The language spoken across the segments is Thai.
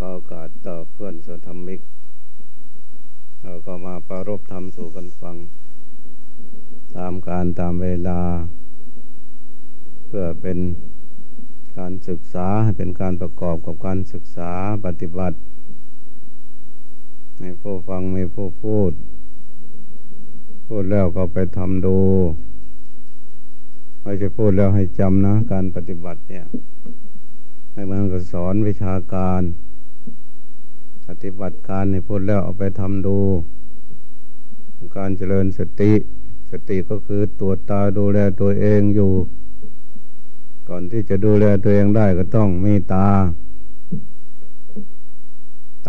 ขอโอกาสต่อเพื่อนส่วนธรรมิก เราก็มาประรบธรรมสู่กันฟัง ตามการตามเวลา เพื่อเป็นการศึกษาเป็นการประกอบกับการศึกษาปฏิบัติให้ผู้ฟังไม่ผู้พูด พูดแล้วก็ไปทำดูไม่จะพูดแล้วให้จำนะ การปฏิบัติเนี่ยให้มันก็สอนวิชาการ ปฏิบัติการให้พูดแล้วเอาไปทำดู การเจริญสติ สติก็คือตัวจตาดูแลตัวเองอยู่ ก่อนที่จะดูแลตัวเองได้ก็ต้องมีตา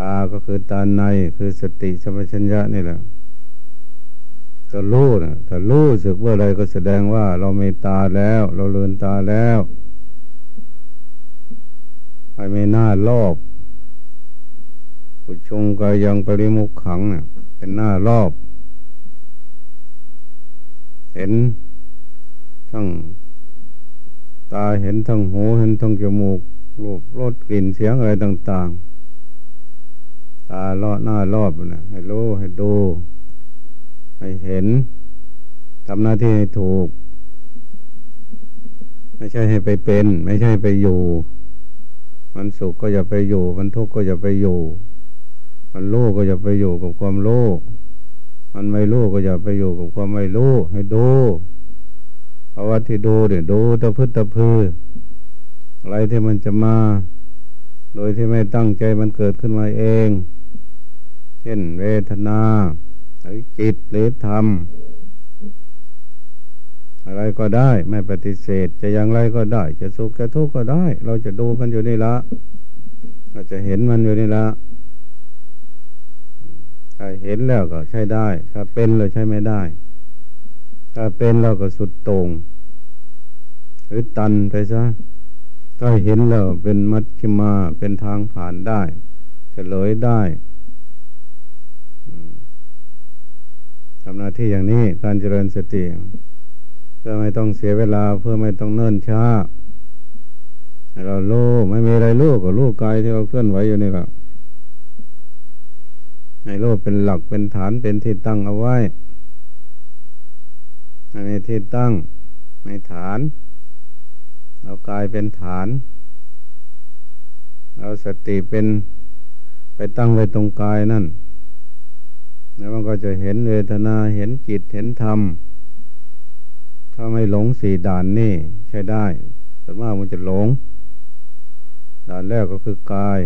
ตาก็คือตาในคือสติสมปชัญญะนี่แหละถ้ารู้นะถ้ารู้สึกว่าอะไรก็แสดงว่าเรามีตาแล้ว เราเลือนตาแล้วให้ไม่หน้ารอบ ปุชงกายังปริมุขขังเนะ่ยเป็นหน้ารอบ เห็นทั้งตาเห็นทั้งหูเห็นทั้งจมูกรูปรสกลิ่นเสียงอะไรต่าง ๆ ตาลอหน้ารอบนะให้รู้ให้ดู ให้เห็นทำหน้าที่ให้ถูก ไม่ใช่ให้ไปเป็น ไม่ใช่ไปอยู่ มันสุขก็อย่าไปอยู่ มันทุกข์ก็อย่าไปอยู่ มันโลภก็อย่าไปอยู่กับความโลภมันไม่รู้ก็อย่าไปอยู่กับความไม่รู้ให้ดูเอาวัที่ดูเนี่ยดูตะพื้ตะพือ อะไรที่มันจะมา โดยที่ไม่ตั้งใจมันเกิดขึ้นมาเอง เช่นเวทนาหรือจิตหรือธรรมอะไรก็ได้ไม่ปฏิเสธ จะอย่างไรก็ได้ จะสุขจะทุกข์ก็ได้ เราจะดูมันอยู่นี่ละเราจะเห็นมันอยู่นี่ละ ถ้าเห็นแล้วก็ใช้ได้ ถ้าเป็นเราใช้ไม่ได้ ถ้าเป็นเราก็สุดตรงหรือตันไปซะถ้าเห็นแล้วเป็นมัชฌิมาเป็นทางผ่านได้ เฉลยได้ทำหน้าที่อย่างนี้การเจริญสติเพื่อไม่ต้องเสียเวลาเพื่อไม่ต้องเนิ่นช้าเราโล่ไม่มีอะไรล่ก็ลูกกายที่เราเคลื่อนไหวอยู่นี่ก็ ให้โล่เป็นหลักเป็นฐานเป็นที่ตั้งเอาไว้ในที่ตั้งในฐานเรากายเป็นฐานเราสติเป็นไปตั้งไว้ตรงกายนั่น แล้วมันก็จะเห็นเวทนาเห็นจิตเห็นธรรม ถ้าไม่หลงสี่ด่านนี่ใช้ได้ส่วนมากมันจะหลง ด่านแรกก็คือกาย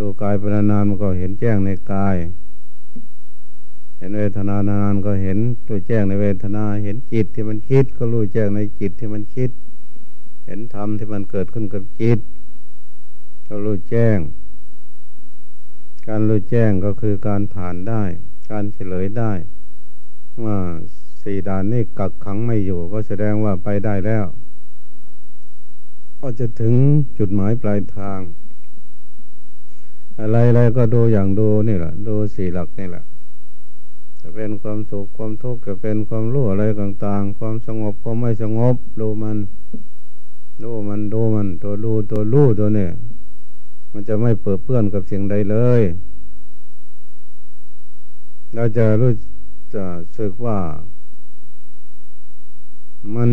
ดูกายเป็นนานมันก็เห็นแจ้งในกาย เห็นเวทนานานก็เห็นตัวแจ้งในเวทนา เห็นจิตที่มันคิด ก็รู้แจ้งในจิตที่มันคิด เห็นธรรมที่มันเกิดขึ้นกับจิต ก็รู้แจ้ง การรู้แจ้งก็คือการผ่านได้ การเฉลยได้ว่าสี่ด่านนี่กักขังไม่อยู่ ก็แสดงว่าไปได้แล้ว ก็จะถึงจุดหมายปลายทาง อะไรอะไรก็ดูอย่างดูนี่แหละดูสี่หลักนี่แหละ จะเป็นความสุขความทุกข์จะเป็นความรู้อะไรต่าง ๆ ความสงบก็ไม่สงบ ดูมันดูมันดูมันตัวรู้ตัวรู้ตัวเนี่ยมันจะไม่เปิดเปื้อนกับสิ่งใดเลย เราจะรู้จะสึกว่า มัน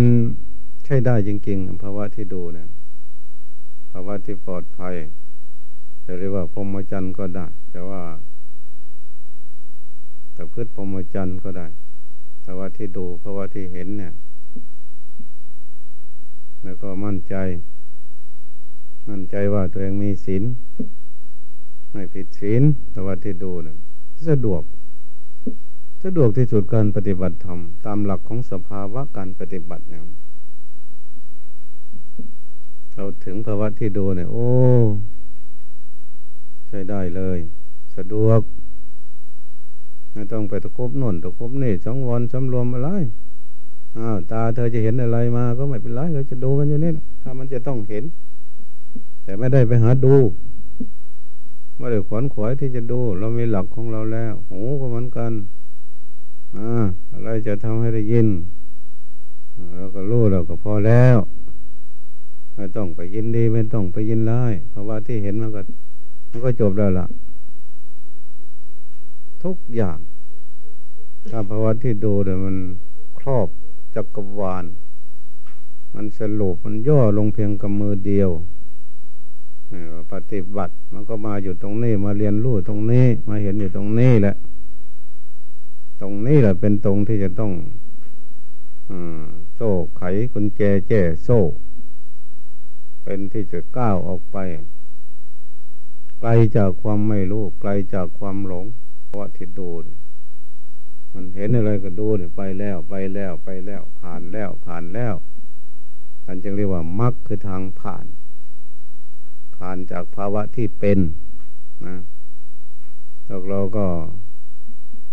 ใช่ได้จริงๆภาวะที่ดูนะภาวะที่ปลอดภัย จะเรียกว่าพรหมจรรย์ก็ได้ แต่ว่าแต่พืชพรหมจรรย์ก็ได้ภาวะที่ดูภาวะที่เห็นเนี่ย แล้วก็มั่นใจ มั่นใจว่าตัวเองมีศีลไม่ผิดศีลภาวะที่ดูเนี่ยสะดวกสะดวกที่สุดการปฏิบัติธรรมตามหลักของสภาวะการปฏิบัติเนี่ยเราถึงภาวะที่ดูเนี่ย โอ้ ใช้ได้เลย สะดวก ไม่ต้องไปตะคบน่นตะคบนี่สังวรสำรวมอะไรอ้าวตาเธอจะเห็นอะไรมาก็ไม่เป็นไรเราจะดูมันอยู่นี่ถ้ามันจะต้องเห็น แต่ไม่ได้ไปหาดูไม่ได้ขวนขวายที่จะดู เรามีหลักของเราแล้วหูก็เหมือนกันอ่าอะไรจะทำให้ได้ยินเราก็รู้เราก็พอแล้ว ไม่ต้องไปยินดีไม่ต้องไปยินร้ายเพราะว่าที่เห็นมันก็ มันก็จบแล้วล่ะ ทุกอย่างถ้าภาวะที่ดูเดี๋ยมันครอบจักรวาล มันสรุปมันย่อลงเพียงกับมือเดียวปฏิบัติมันก็มาอยู่ตรงนี้มาเรียนรู้ตรงนี้ มาเห็นอยู่ตรงนี้แหละ ตรงนี้แหละเป็นตรงที่จะต้องอโซ่ไขกุญแจแจ้โซ่ เป็นที่จะก้าวออกไป ไกลจากความไม่รู้ไกลจากความหลงเพราะที่ดูมันเห็นอะไรก็ดูเนี่ยไปแล้วไปแล้วไปแล้ว ผ่านแล้วผ่านแล้วอันจึงเรียกว่ามรรคคือทางผ่าน ผ่านจากภาวะที่เป็นนะแล้วเราก็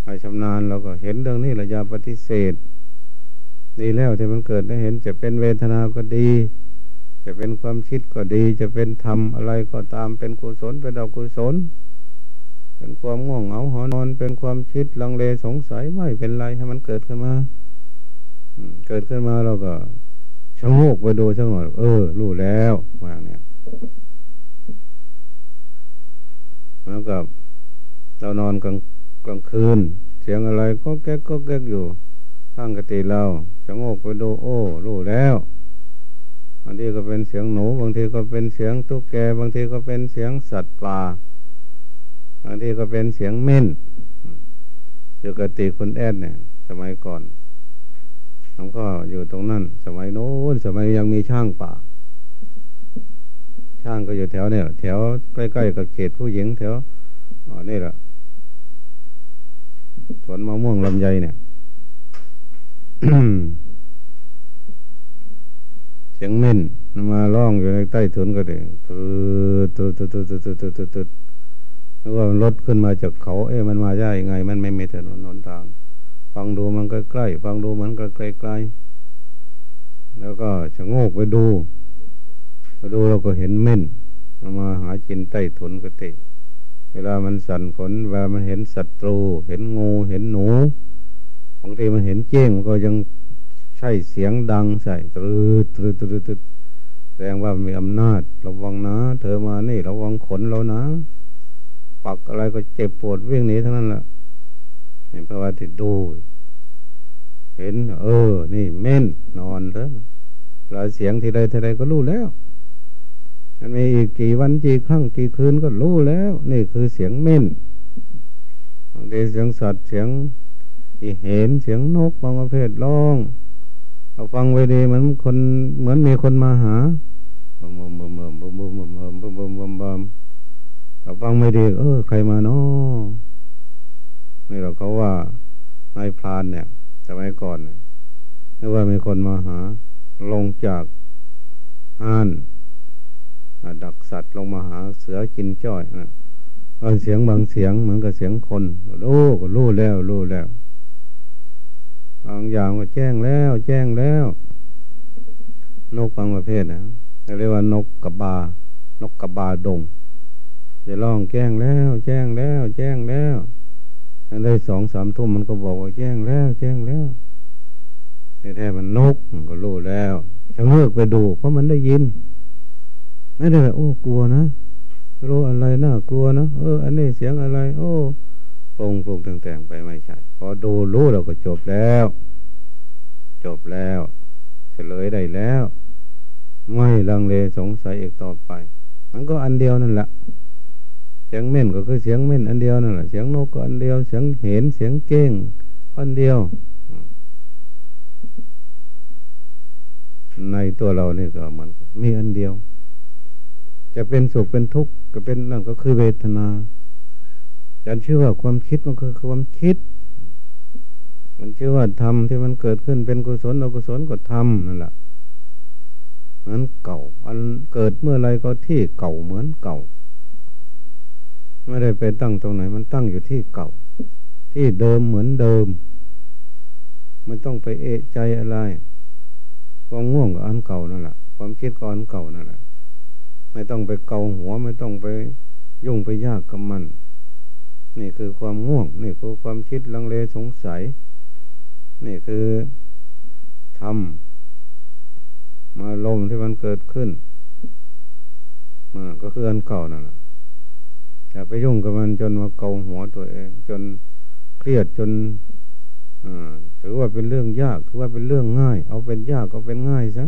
ให้ชำนาญเราก็เห็นเรื่องนี้ระยะปฏิเสธดีแล้วที่มันเกิดได้เห็นจะเป็นเวทนาก็ดี จะเป็นความคิดก็ดี จะเป็นธรรมอะไรก็ตามเป็นกุศลเป็นอกุศล เป็นความง่วงเหงาหอนอน เป็นความคิดลังเลสงสัยไม่เป็นไรให้มันเกิดขึ้นมาเกิดขึ้นมาเราก็ชะโงกไปดูสักหน่อย เออ รู้แล้วว่าเนี้ยแล้วกับเรานอนกลางกลางคืน เสียงอะไรก็แก๊กก็แก๊กอยู่ข้างกติเราจะโงกไปดู โอ้ รู้แล้วางทีก็เป็นเสียงหนู บางทีก็เป็นเสียงตุ๊กแก บางทีก็เป็นเสียงสัตว์ป่า บางทีก็เป็นเสียงเม่นอยู่กติคุณแอดเนี่ย สมัยก่อนผมก็อยู่ตรงนั้น สมัยโน้น สมัยยังมีช่างป่า ช่างก็อยู่แถวเนี่ยแถวใกล้ๆกับเขตผู้หญิงแถวอ๋อนี่แหละสวนมะม่วงลำไยเนี่ย สียงเม่นมาล่องอยู่ในใต้ถุนก็เด้ตืดตืดตืดตืดตืดตืดตืดตืดแล้วก็รถขึ้นมาจากเขา เอ๊ะมันมาได้ยังไง มันไม่มีถนนหนทาง ฟังดูมันก็ใกล้ฟังดูมันก็ไกลๆแล้วก็ชะโงกไปดูมาดูเราก็เห็นเม่นมาหากินใต้ถุนกติเวลามันสั่นขนเวลามันเห็นศัตรู เห็นงูเห็นหนูบางทีมันเห็นเจ้งมันก็ยัง ใช่เสียงดังใส่ตรึดตรึดตรึดตรึดแสดงว่ามีอำนาจ ระวังนะ เธอมานี่ ระวังขนเรานะ ปักอะไรก็เจ็บปวดวิ่งหนีทั้งนั้นแหละเห็นพระว่าติดดู เห็น เออ นี่เม่นนอนแล้วเราเสียงที่ใดที่ใดก็รู้แล้วมันมีอีกกี่วันกี่ครั้งกี่คืนก็รู้แล้ว นี่คือเสียงเม่นบางทีเสียงสัตว์เสียงอีเห็นเสียงนกบางประเภทร้อง เราฟังไว้ดีเหมือนคนเหมือนมีคนมาหาบึมบมบมบมบมบมบมบมบมบมบมเราฟังไม่ดี เออ ใครมาเนาะนี่เราเขาว่านายพรานเนี่ยสมัยก่อนเนี่ยนึกว่ามีคนมาหา ลงจากห้านดักสัตว์ลงมาหาเสือกินจ้อยนะเสียงบางเสียงเหมือนกับเสียงคนรู้ก็รู้แล้วรู้แล้ว บางอย่างก็แจ้งแล้ว แจ้งแล้ว นกบางประเภทนะเรียกว่านกกระบา นกกระบาดงจะร้องแจ้งแล้ว แจ้งแล้ว แจ้งแล้วได้สองสามทุ่มมันก็บอกว่าแจ้งแล้ว แจ้งแล้วแต่แท้มันนกมันก็รู้แล้วชะเงือกไปดู เพราะมันได้ยิน ไม่ได้แบบโอ้กลัวนะรู้อะไรน่ากลัวนะเออ อันนี้เสียงอะไร โอ้ ปรงปรุงแต่งไปไม่ใช่พอดูรู้เราก็จบแล้ว จบแล้วเฉลยได้แล้ว ไม่ลังเลสงสัยอีกต่อไป มันก็อันเดียวนั่นแหละเสียงเม่นก็คือเสียงเม่นอันเดียวนั่นแหละเสียงนกก็อันเดียวเสียงเห็นเสียงเก้งอันเดียว ในตัวเราเนี่ก็เหมือนมีอันเดียว จะเป็นสุขเป็นทุกข์ก็เป็นนั่นก็คือเวทนา จันชื่อว่าความคิดมันคือความคิด มันชื่อว่าธรรมที่มันเกิดขึ้นเป็นกุศลอกุศลก็ธรรมนั่นแหละเหมือนเก่า อันเกิดเมื่อไรก็ที่เก่าเหมือนเก่า ไม่ได้ไปตั้งตรงไหน มันตั้งอยู่ที่เก่า ที่เดิมเหมือนเดิม ไม่ต้องไปเอะใจอะไรความง่วงกับอันเก่านั่นแหละความคิดก็อันเก่านั่นแหละไม่ต้องไปเกาหัว ไม่ต้องไปยุ่งไปยากกับมัน นี่คือความง่วง นี่คือความคิดลังเลสงสัย นี่คือทำมาลมที่มันเกิดขึ้นก็คืออันเก่านั่นแหละอย่าไปยุ่งกับมันจนมาเกาหัวตัวเอง จนเครียดจนถือว่าเป็นเรื่องยาก ถือว่าเป็นเรื่องง่าย เอาเป็นยากก็เป็นง่ายซะ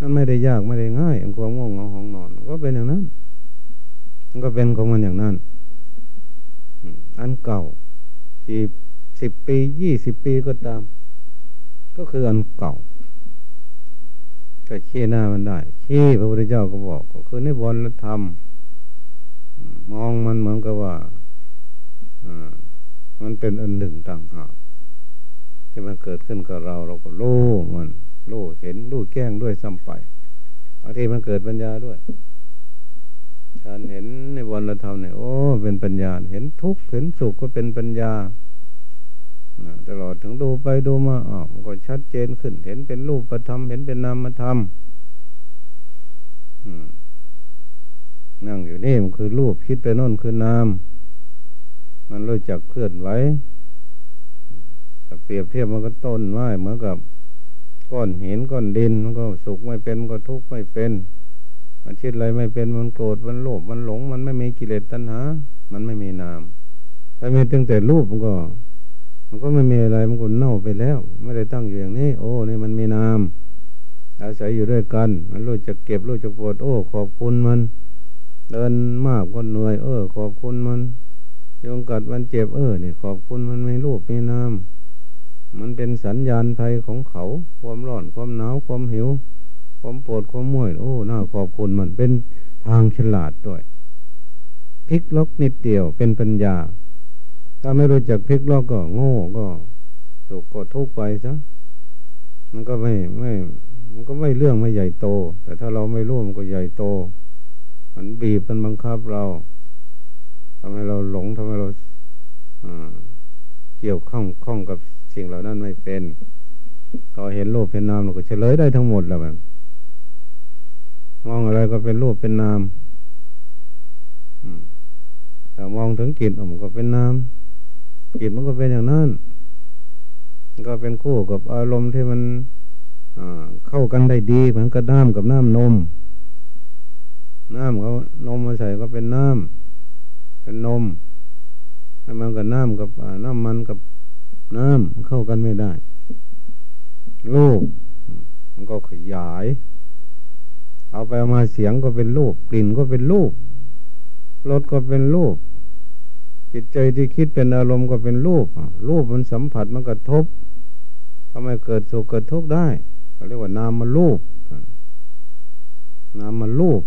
นั่นไม่ได้ยากไม่ได้ง่ายความง่วงเหงาห้องนอน ก็เป็นอย่างนั้น มันก็เป็นของมันอย่างนั้น อันเก่าสี่สิบปียี่สิบปีก็ตาม ก็คืออันเก่าก็ชี้หน้ามันได้ชี้พระพุทธเจ้าก็บอก ก็คือในบนธรรม มองมันเหมือนกับว่าอ่ามันเป็นอันหนึ่งต่างหากที่มันเกิดขึ้นกับเรา เราก็รู้มันรู้เห็นรู้แก้งด้วยซ้ำไปบางทีมันเกิดปัญญาด้วย การเห็นในวันเราทำเนี่ยโอ้ เป็นปัญญา เห็นทุกข์เห็นสุขก็เป็นปัญญาตลอดถึงดูไปดูมาอ๋อมันก็ชัดเจนขึ้น เห็นเป็นรูปธรรมเห็นเป็นนามธรรมนั่งอยู่นี่มันคือรูปคิดไปโน่นคือนาม มันรู้จักเคลื่อนไหวแต่เปรียบเทียบมันก็ต้นไม้เหมือนกับ ก้อนหินก้อนดินมันก็สุขไม่เป็นมันก็ทุกข์ไม่เป็น มันคิดอะไรไม่เป็นมันโกรธมันโลภมันหลง มันไม่มีกิเลสตัณหา มันไม่มีนาม ถ้ามีตั้งแต่รูปมันก็ มันก็ไม่มีอะไรมันก็เน่าไปแล้ว ไม่ได้ตั้งอยู่อย่างนี้ โอ้นี่มันมีนาม อาศัยอยู่ด้วยกัน มันรู้จักเก็บรู้จักปวดโอ้ขอบคุณมัน เดินมากก็เหนื่อย เออ ขอบคุณมันยงกัดมันเจ็บเออนี่ขอบคุณมันไม่รูปไม่นามมันเป็นสัญญาณภัยของเขา ความร้อนความหนาวความหิว ความปวดความม่วย โอ้ น่าขอบคุณมันเป็นทางฉลาดด้วยพลิกล็อกนิดเดียวเป็นปัญญา ถ้าไม่รู้จักพลิกล็อกก็โง่ก็สุขก็ทุกข์ไปซะมันก็ไม่ไม่ มันก็ไม่เรื่องไม่ใหญ่โต แต่ถ้าเราไม่รู้มันก็ใหญ่โต มันบีบมันบังคับเราทำให้เราหลงทำให้เราเกี่ยวข้องข้องกับสิ่งเหล่านั้นไม่เป็น ก็เห็นรูปเป็นนามเราก็เฉลยได้ทั้งหมดแล้วแบบ มองอะไรก็เป็นรูปเป็นนามแต่มองถึงกิจมันก็เป็นนามกิจมันก็เป็นอย่างนั้นก็เป็นคู่กับอารมณ์ที่มันเข้ากันได้ดีเหมือนกับน้ำกับน้ำนม น้ำเขานมมาใส่ก็เป็นน้ำเป็นนมมันกับน้ำกับน้ำมันกับน้ำเข้ากันไม่ได้รูปมันก็ขยาย เอาไปมาเสียงก็เป็นรูป กลิ่นก็เป็นรูปรสก็เป็นรูป จิตใจที่คิดเป็นอารมณ์ก็เป็นรูปรูปมันสัมผัสมันกระทบทำไมเกิดสุขเกิดทุกข์ได้เขาเรียกว่านามันรูปนามันรูป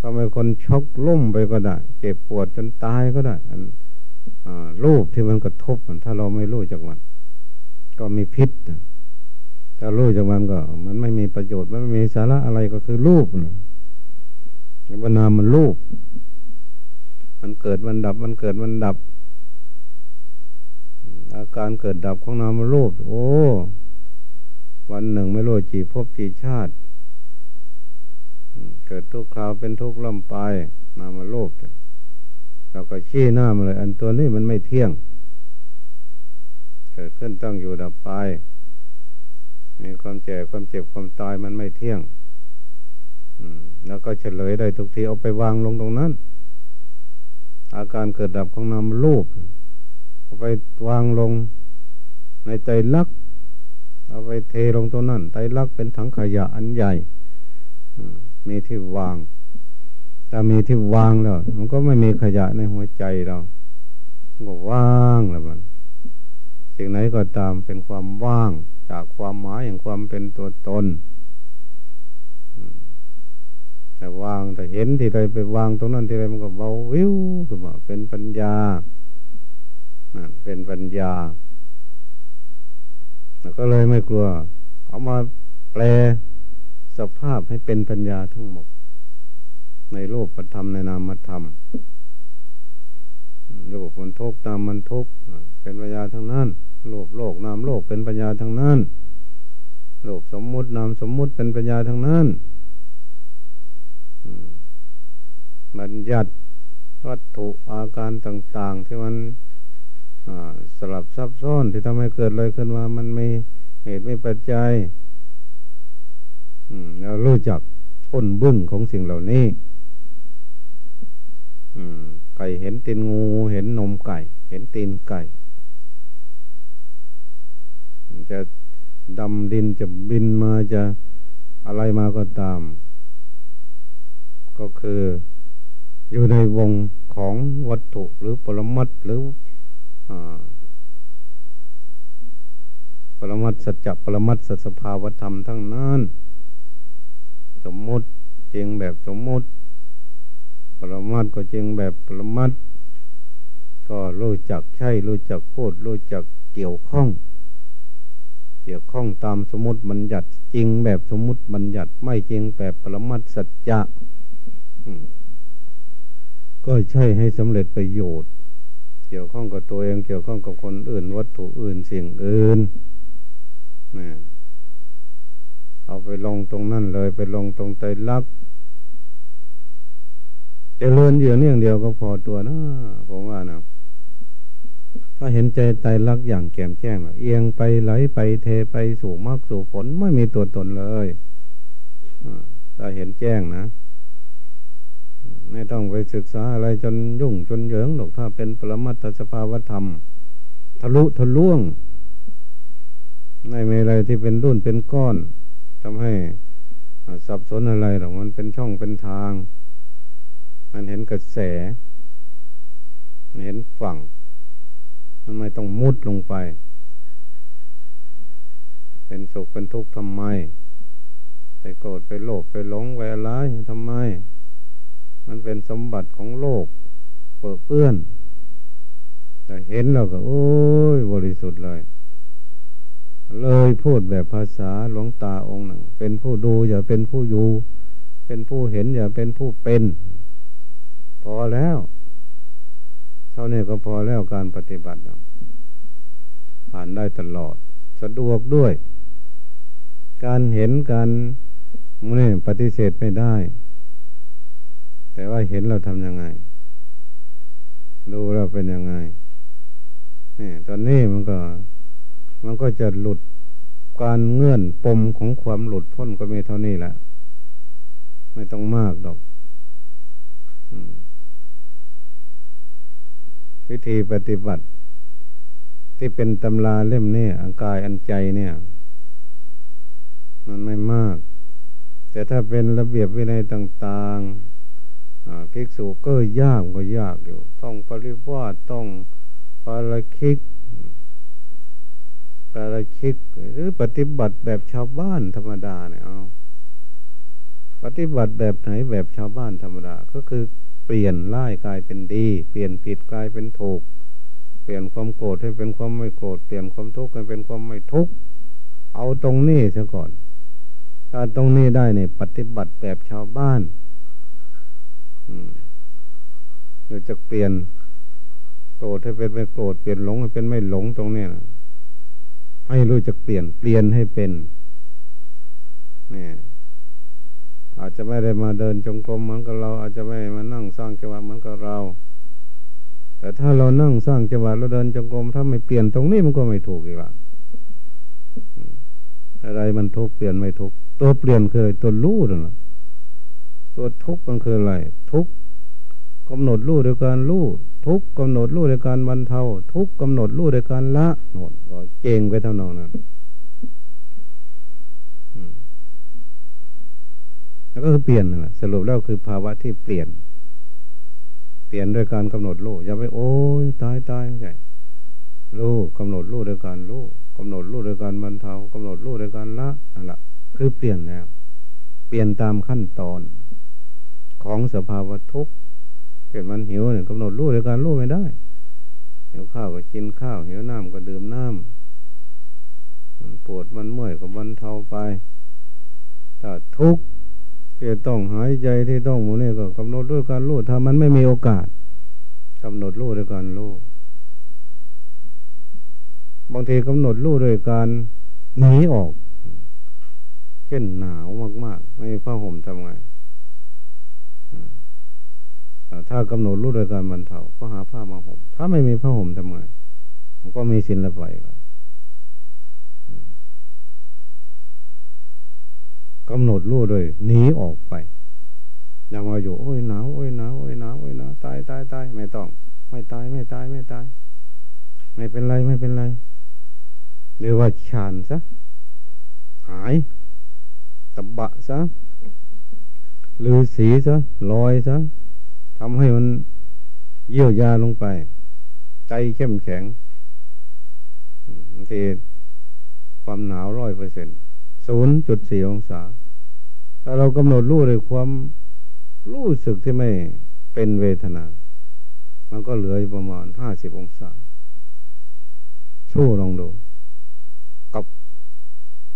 ทำให้คนช็อกล่มไปก็ได้ เจ็บปวดจนตายก็ได้อันรูปที่มันกระทบถ้าเราไม่รู้จากมัน ก็มีพิษ ถ้ารู้จากมันก็ มันไม่มีประโยชน์ มันไม่มีสาระอะไรก็คือรูปนะบรรณามันรูป มันเกิดมันดับ มันเกิดมันดับ อาการเกิดดับของนามรูป โอ้ วันหนึ่งไม่รู้จีพบจีชาติ เกิดทุกคราวเป็นทุกข์ล่ำไปนามาโลภเราก็ชี้หน้ามาเลย อันตัวนี้มันไม่เที่ยง เกิดขึ้นตั้งอยู่ดับไป ความแก่ความเจ็บความตายมันไม่เที่ยงแล้วก็เฉลยได้ทุกทีเอาไปวางลงตรงนั้น อาการเกิดดับของนามรูปเอาไปวางลงในใจลักเอาไปเทลงตรงนั้นไตลักเป็นถังขยะอันใหญ่มีที่วางถ้ามีที่วางแล้ว มันก็ไม่มีขยะในหัวใจเราก็ว่างแล้วมัน สิ่งไหนก็ตามเป็นความว่างจากความหมายอย่างความเป็นตัวตนแต่วางแต่เห็นที่ใดไปวางตรงนั้นที่ใดมันก็เบาวิวขึ้นมาเป็นปัญญานั่นเป็นปัญญาแล้วก็เลยไม่กลัว เอามาแปลสภาพให้เป็นปัญญาทั้งหมด ในโลกธรรมในนามธรรม โลกมันทุกนามมันทุกเป็นปัญญาทั้งนั้นโลกโลกนามโลกเป็นปัญญาทั้งนั้นโลกสมมุตินามสมมุติเป็นปัญญาทั้งนั้นบัญญัติวัตถุอาการต่าง ๆ ที่มันสลับซับซ้อนที่ทำให้เกิดเลยขึ้นมา มันไม่เหตุไม่ปัจจัยเรารู้จักก้นบึ้งของสิ่งเหล่านี้ ไก่ เห็นตีนงู เห็นนมไก่ เห็นตีนไก่จะดำดินจะบินมาจะอะไรมาก็ตาม ก็คืออยู่ในวงของวัตถุหรือปรมัตหรืออปรมัตสัจจะปรมัตสัสภาวธรรมทั้งนั้น สมมติจริงแบบสมมติ ปรมัตก็จริงแบบปรมัตก็รู้จักใช่รู้จักพูดรู้จักเกี่ยวข้อง เกี่ยวข้องตามสมมติบัญญัติจริงแบบสมมติบัญญัติไม่จริงแบบปรมัตสัจจะก็ใช่ให้สำเร็จประโยชน์ เกี่ยวข้องกับตัวเองเกี่ยวข้องกับคนอื่น วัตถุอื่นสิ่งอื่นนะเอาไปลงตรงนั่นเลย ไปลงตรงใจรัก จเลื่อนอยู่นี่อย่างเดียวก็พอตัวนะผมว่านะถ้าเห็นใจไตรักอย่างแก่มแจ้งเอียงไปไหลไปเทไปสู่มรรคสู่ผลไม่มีตัวตนเลยถ้าเห็นแจ้งนะไม่ต้องไปศึกษาอะไรจนยุ่งจนเหยิงหรอกถ้าเป็นปรมัตถสภาวธรรม ทะลุทะลวงไม่มีอะไรที่เป็นรุ่นเป็นก้อนทำให้สับสนอะไรหรอกมันเป็นช่องเป็นทาง มันเห็นกระแส เห็นฝั่ง มันไม่ต้องมุดลงไป เป็นสุขเป็นทุกข์ทำไม ไปโกรธไปโลภไปหลงไปอะไรทำไม มันเป็นสมบัติของโลก เปิดเปื้อน แต่เห็นเราก็ โอ้ย บริสุทธิ์เลยเลยพูดแบบภาษาหลวงตาองค์หนึ่ง เป็นผู้ดูอย่าเป็นผู้อยู่ เป็นผู้เห็นอย่าเป็นผู้เป็น พอแล้ว เท่านี้ก็พอแล้วการปฏิบัติผ่านได้ตลอด สะดวกด้วย การเห็นการนี่ปฏิเสธไม่ได้ แต่ว่าเห็นเราทำยังไง ดูเราเป็นยังไงนี่ตอนนี้มันก็ มันก็จะหลุดการเงื่อนปมของความหลุดพ้นก็มีเท่านี้แหละ ไม่ต้องมากดอก วิธีปฏิบัติ ที่เป็นตำราเล่มนี้อังกายอันใจเนี่ย มันไม่มาก แต่ถ้าเป็นระเบียบวินัยต่างๆภิกษุก็ยากก็ยากอยู่ ต้องปริวาสต้องปาราคิกปาราคิก หรือปฏิบัติแบบชาวบ้านธรรมดาเนี่ยเอาปฏิบัติแบบไหนแบบชาวบ้านธรรมดา ก็คือ เปลี่ยนร้ายกลายเป็นดี เปลี่ยนผิดกลายเป็นถูก เปลี่ยนความโกรธให้เป็นความไม่โกรธ เปลี่ยนความทุกข์ให้เป็นความไม่ทุกข์ เอาตรงนี้ซะก่อน ถ้าตรงนี้ได้เนี่ยปฏิบัติแบบชาวบ้านเราจะเปลี่ยนโกรธให้เป็นไม่โกรธ เปลี่ยนหลงให้เป็นไม่หลงตรงนี้นะให้รู้จักเปลี่ยน เปลี่ยนให้เป็น เนี่ย อาจจะไม่ได้มาเดินจงกรมเหมือนกับเรา อาจจะไม่มานั่งสร้างจังหวะเหมือนกับเรา แต่ถ้าเรานั่งสร้างจังหวะเราเดินจงกรมถ้าไม่เปลี่ยนตรงนี้มันก็ไม่ถูกอีกละอะไรมันทุกเปลี่ยนไม่ทุกตัวเปลี่ยนคือตัวรู้นั่นแหละตัวทุกมันคืออะไร ทุกข์กำหนดรู้โดยการรู้ทุกข์กำหนดรู้โดยการบรรเทา ทุกข์กำหนดรู้โดยการละโน่นก็เจงไปเท่านั้นนั้น แล้วก็คือเปลี่ยนนะสรุปแล้วคือภาวะที่เปลี่ยน เปลี่ยนโดยการกำหนดรู้อย่าไปโอ้ยตายตายไม่ใช่รู้กำหนดรู้โดยการรู้กำหนดรู้โดยการบรรเทากำหนดรู้โดยการละนั่นแหละคือเปลี่ยนแล้ว เปลี่ยนตามขั้นตอนของสภาวะทุกข์เกิดมันหิวเนี่ยกำหนดรู้ในการรู้ไม่ได้หิวข้าวก็กินข้าวหิวน้ำก็ดื่มน้ำมันปวดมันเมื่อยก็บรรเทาไปถ้าทุกข์ ที่ต้องหายใจที่ต้องมูนี่ก็กำหนดด้วยการรู้ถ้ามันไม่มีโอกาสกำหนดรู้ด้วยการรู้บางทีกำหนดรู้ด้วยการหนีออก เช่นหนาวมากๆ ไม่ผ้าห่มทำไงถ้ากำหนดรู้โดยกาหาผ้าห่มถ้าไม่มีผ้าห่มทำไงมันก็มีสินละไปไปบางทีกำหนดรู้โดยการหนีออกเช่นหนาวมากๆไม่ผ้าห่มทำไงบางทีกำหนดรู้โดยการบรรเทาก็หาผ้ามาห่มถ้าไม่มีผ้าห่มทำไงมันก็มีสินละไป ไปบางทีกำหนดรู้โดยการบรรเทาก็หาผ้ามาห่มถ้าไม่มีผ้าห่มทำไงมันก็มีสินลยหนีออกไปยังมาอยู่โอ้ยหนาวโอ้ยหนาวโอ้ยหนาวโอ้ยหนาวตายตายตายไม่ต้อง ไม่ตายไม่ตายไม่ตาย ไม่เป็นไรไม่เป็นไรหรือว่าฌานซะหายตบะซะลือสีซะลอยซะทำให้มันเยี่ยวยาลงไป ใจเข้มแข็งบางทีความหนาวร้อยเปอร์เซ็นต์ ศูนย์จุดสี่องศา ถ้าเรากำหนดรู้เลยความรู้สึกที่ไม่เป็นเวทนา มันก็เหลือประมาณห้าสิบองศาสู้ลองดู กับ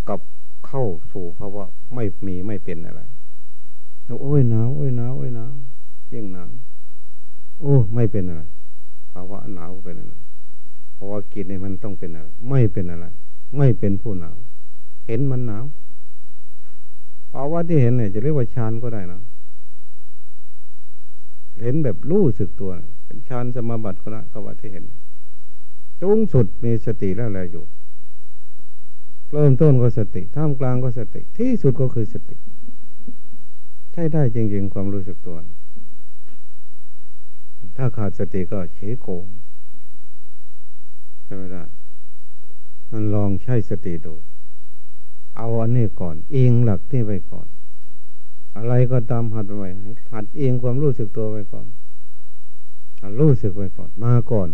กับเข้าสู่ภาวะไม่มีไม่เป็นอะไรโอ้ยหนาวโอ้ยหนาวโอ้ยหนาวยิ่งหนาวโอ้ไม่เป็นอะไรภาวะหนาวเป็นอะไรเพราว่ากิจเนี่ยมันต้องเป็นอะไร ไม่เป็นอะไร ไม่เป็นผู้หนาว เห็นมันหนาวภาวะที่เห็นเนี่ยจะเรียกว่าฌานก็ได้นะเห็นแบบรู้สึกตัวเป็นฌานสมาบัติก็ได้ก็ว่าที่เห็นจุงสุดมีสติแล้วอะไรอยู่ เริ่มต้นก็สติท่ามกลางก็สติ ที่สุดก็คือสติ ใช่ได้จริงๆความรู้สึกตัว ถ้าขาดสติก็เฉโกใช่ไม่ได้ มันลองใช้สติดู เอาอันนี้ก่อน เองหลักนี่ไปก่อน อะไรก็ตามหัดไว้หัดเองความรู้สึกตัวไว้ก่อนรู้สึกไว้ก่อน มาก่อน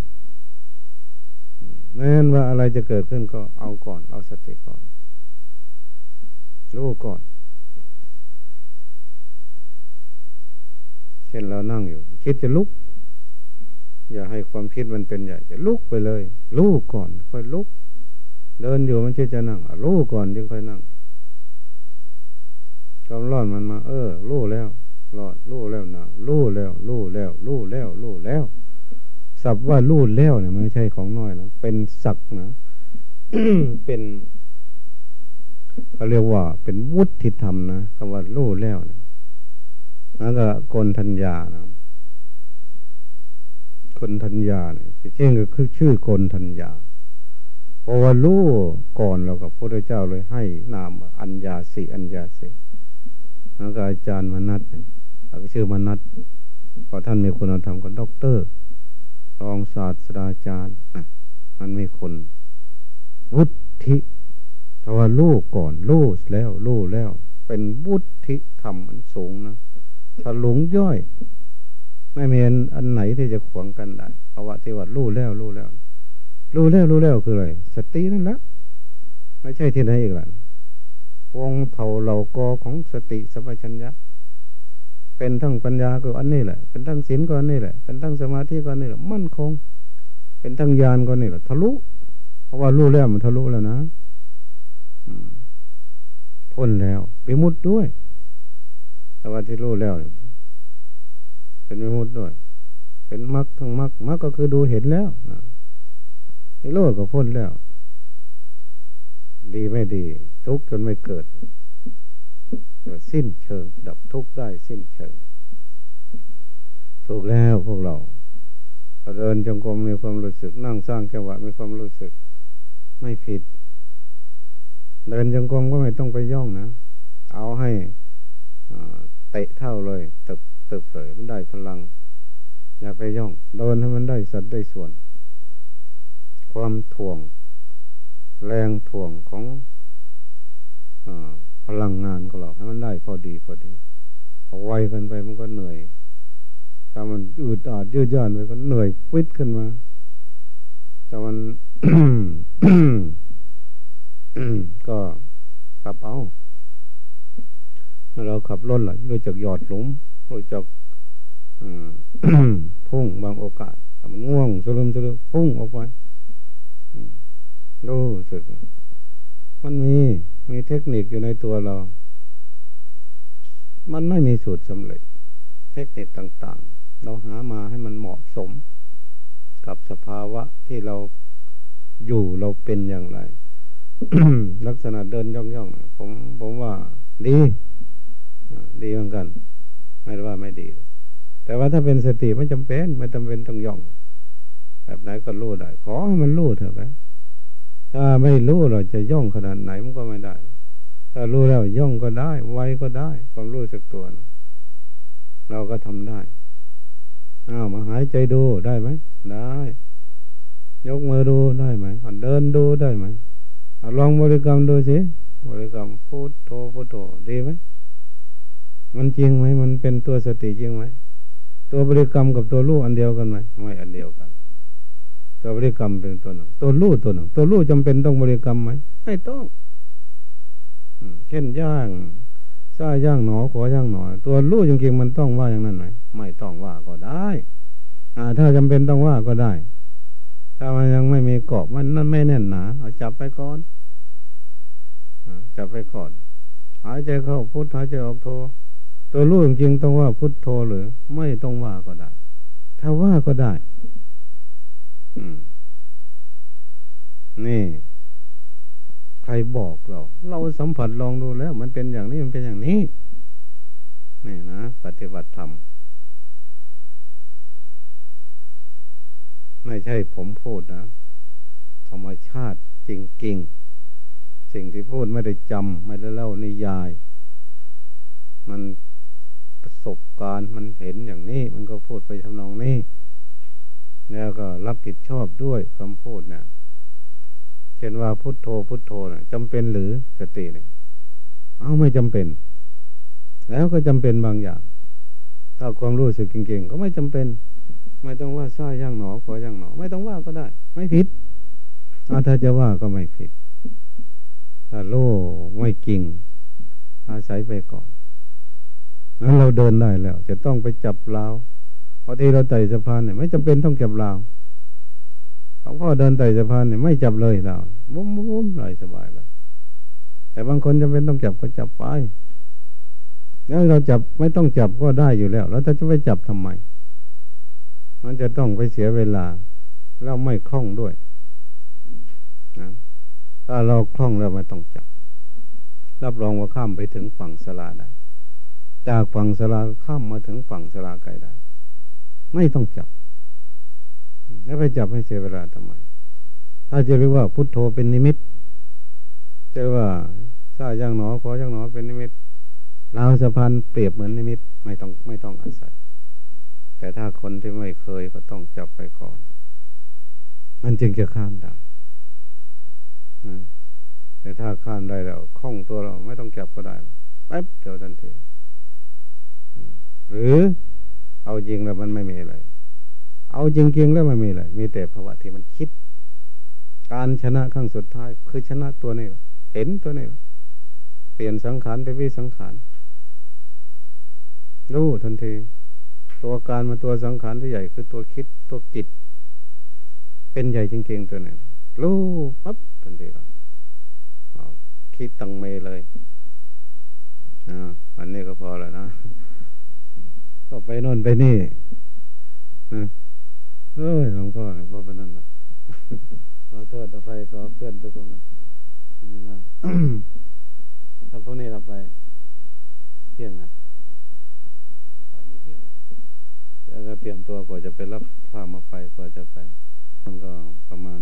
แม้นว่าอะไรจะเกิดขึ้นก็เอาก่อน เอาสติก่อน รู้ก่อน เช่นเรานั่งอยู่ คิดจะลุก อย่าให้ความคิดมันเป็นใหญ่ จะลุกไปเลยรู้ก่อน ค่อยลุก เดินอยู่มันคิดจะนั่งรู้ก่อนจึงค่อยนั่งความร้อนมันมา เออรู้แล้วร้อนรู้แล้วหนาวรู้แล้วรู้แล้วรู้แล้วรู้แล้วสับว่ารู้แล้วเนี่ยไม่ใช่ของน้อยนะเป็นศักนะเป็นเขาเรียกว่า เป็นวุฒิธรรมนะคำว่ารู้แล้วนี่ยแล้วก็กนทัญญานะกนทัญญาเนี่ยที่ก็คือชื่อกนทัญญา เพราะว่ารู้ก่อนเรากับพระเจ้าเลยให้นามอัญญาสีอัญญาสีแล้วก็อาจารย์มนัทเนี่ยก็ชื่อมนัทพอท่านมีคุณธรรมก็ด็อกเตอร์ รองศาสตราจารย์นะมันมีคนวุฒิถ้าว่าลูกก่อนลูกแล้วลูกแล้ว เป็นวุฒิธรรมมันสูงนะถ้าหลงย่อย ไม่มีอันไหนที่จะขวางกันได้เพราะว่าที่ว่าลูกแล้วลูกแล้ว ลูกแล้วลูกแล้วคืออะไรสตินั่นแหละไม่ใช่ที่ไหนอีกล่ะวงเท่าเหล่ากอของสติสัพชัญญะเป็นทั้งปัญญาก็อันนี้แหละ เป็นทั้งศีลก็อันนี้แหละ เป็นทั้งสมาธิก็อันนี้แหละ มั่นคง เป็นทั้งญาณก็นี่แหละ ทะลุ เพราะว่ารู้แล้วมันทะลุแล้วนะพ้นแล้วไปมุดด้วย แต่ว่าที่รู้แล้วเป็นไม่มุดด้วย เป็นมรรคทั้งมรรคมรรคก็คือดูเห็นแล้วนะ โลกก็พ้นแล้ว ดีไม่ดี ทุกจนไม่เกิด สิ้นเชิง ดับทุกได้สิ้นเชิง ถูกแล้วพวกเราเดินจงกรมมีความรู้สึก นั่งสร้างจังหวะมีความรู้สึก ไม่ผิด เดินจงกรมก็ไม่ต้องไปย่องนะ เอาให้เตะเท่าเลยตึบตึบเลย มันได้พลัง อย่าไปย่อง เดินให้มันได้สัดได้ส่วน ความถ่วง แรงถ่วงของพลังงานของเราให้มันได้พอดีพอดีเอาไวกันไปมันก็เหนื่อย ถ้ามันอืดอาดยืดย่านไปก็เหนื่อยปิดขึ้นมาแต่มันก็ปรับเอาเราขับรถล่ะรู้จักหยอดหลุมรู้จักพุ่งบางโอกาสแต่มันง่วงสลืมสลืมพุ่งออกไป รู้สึก มันมีมีเทคนิคอยู่ในตัวเรา มันไม่มีสูตรสำเร็จ เทคนิคต่างๆ เราหามาให้มันเหมาะสม กับสภาวะที่เราอยู่เราเป็นอย่างไร ลักษณะเดินย่องๆผมผมว่า ดีดีเหมือนกัน ไม่ได้ว่าไม่ดี แต่ว่าถ้าเป็นสติไม่จำเป็น ไม่จำเป็นต้องย่อง แบบไหนก็รู้ได้ ขอให้มันรู้เถอะไป ถ้าไม่รู้เราจะย่องขนาดไหนมันก็ไม่ได้ ถ้ารู้แล้วย่องก็ได้ ไวก็ได้ ความรู้สึกตัวนะเราก็ทำได้อ้าวมาหายใจดูได้ไหมได้ ยกมือดูได้ไหมเดินดูได้ไหมลองบริกรรมดูสิบริกรรมพุทโธพุทโธดีไหมมันจริงไหมมันเป็นตัวสติจริงไหมตัวบริกรรมกับตัวรู้อันเดียวกันไหมไม่อันเดียวกัน ตัวบริกรรมเป็นตัวหนึ่ง ตัวรู้ตัวหนึ่ง ตัวรู้จำเป็นต้องบริกรรมไหมไม่ต้องเช่นย่างซ้ายย่างหนอขวาย่างหนอ ตัวรู้จริงๆมันต้องว่าอย่างนั้นไหมไม่ต้องว่าก็ได้ อ่า ถ้าจำเป็นต้องว่าก็ได้ ถ้ามันยังไม่มีเกาะมันนั่นไม่แน่นหนาเอาจับไปก่อนอจับไปก่อนหายใจเข้าพุทหายใจออกโท ตัวรู้จริงๆต้องว่าพุทโธหรือ ไม่ต้องว่าก็ได้ ถ้าว่าก็ได้ นี่ ใครบอกเรา เราสัมผัสลองดูแล้ว มันเป็นอย่างนี้มันเป็นอย่างนี้ นี่นะปฏิบัติธรรมไม่ใช่ผมพูดนะธรรมชาติจริงๆสิ่งที่พูดไม่ได้จำไม่ได้เล่านิยาย มันประสบการณ์มันเห็นอย่างนี้ มันก็พูดไปทำนองนี้ แล้วก็รับผิดชอบด้วยคำพูดนะเช่นว่าพุทโธพุทโธนะจำเป็นหรือสติเนี่ยเอาไม่จำเป็น แล้วก็จำเป็นบางอย่าง ถ้าความรู้สึกเก่งๆก็ไม่จำเป็น ไม่ต้องว่าซ้ายย่างหนอขวาย่างหนอ ไม่ต้องว่าก็ได้ ไม่ผิดถ้าจะว่าก็ไม่ผิดถ้าโล่ไม่จริงอาศัยไปก่อนนั้นเราเดินได้แล้ว จะต้องไปจับเรา พอที่เราไต่สะพานเนี่ยไม่จำเป็นต้องจับราวลวงพ่อเดินไต่สะพานเนี่ยไม่จับเลยเราบุ้มบุ้มเลยสบายเลยแต่บางคนจำเป็นต้องจับก็จับไปแล้วเราจับไม่ต้องจับก็ได้อยู่แล้ว แล้วถ้าจะไปจับทำไม มันจะต้องไปเสียเวลา แล้วไม่คล่องด้วยนะถ้าเราคล่องแล้วไม่ต้องจับ รับรองว่าข้ามไปถึงฝั่งสลาได้ จากฝั่งสลาข้ามมาถึงฝั่งสลาไกลได้ ไม่ต้องจับ แล้วไปจับให้เสียเวลาทำไม ถ้าจะเรียกว่าพุทโธเป็นนิมิตจะว่าซาย่างหนอขอย่างหนอเป็นนิมิตเราสะพานเปรียบเหมือนนิมิตไม่ต้องไม่ต้องอาศัย แต่ถ้าคนที่ไม่เคยก็ต้องจับไปก่อน มันจึงจะข้ามได้แต่ถ้าข้ามได้แล้วคล่องตัวเราไม่ต้องจับก็ได้แป๊บเดียวทันทีหรือ เอาจริงแล้วมันไม่มีอะไร เอาจริงๆแล้วไม่มีเลยมีแต่ภาวะที่มันคิด การชนะขั้งสุดท้าย คือชนะตัวนี้เห็นตัวนี้เปลี่ยนสังขารไปวิสังขารรู้ทันที ตัวการมาตัวสังขารที่ใหญ่คือตัวคิดตัวกิจเป็นใหญ่จริงๆตัวนี้รู้ปั๊บทันทีเราคิดตังเมเลยอ่าวันนี้ก็พอแล้วนะ ก็ไปนอนไปนี่นะเอ้ยหลวงพ่อหลวงพ่อเป็นนั่นนะขอโทษอภัยขอเพื่อนทุกคนนะไม่ว่าถ้าพวกนี้เราไป เที่ยงนะแล้วก็เตรียมตัวกว่าจะไปรับพระมาไปกว่าจะไป มันก็ประมาณ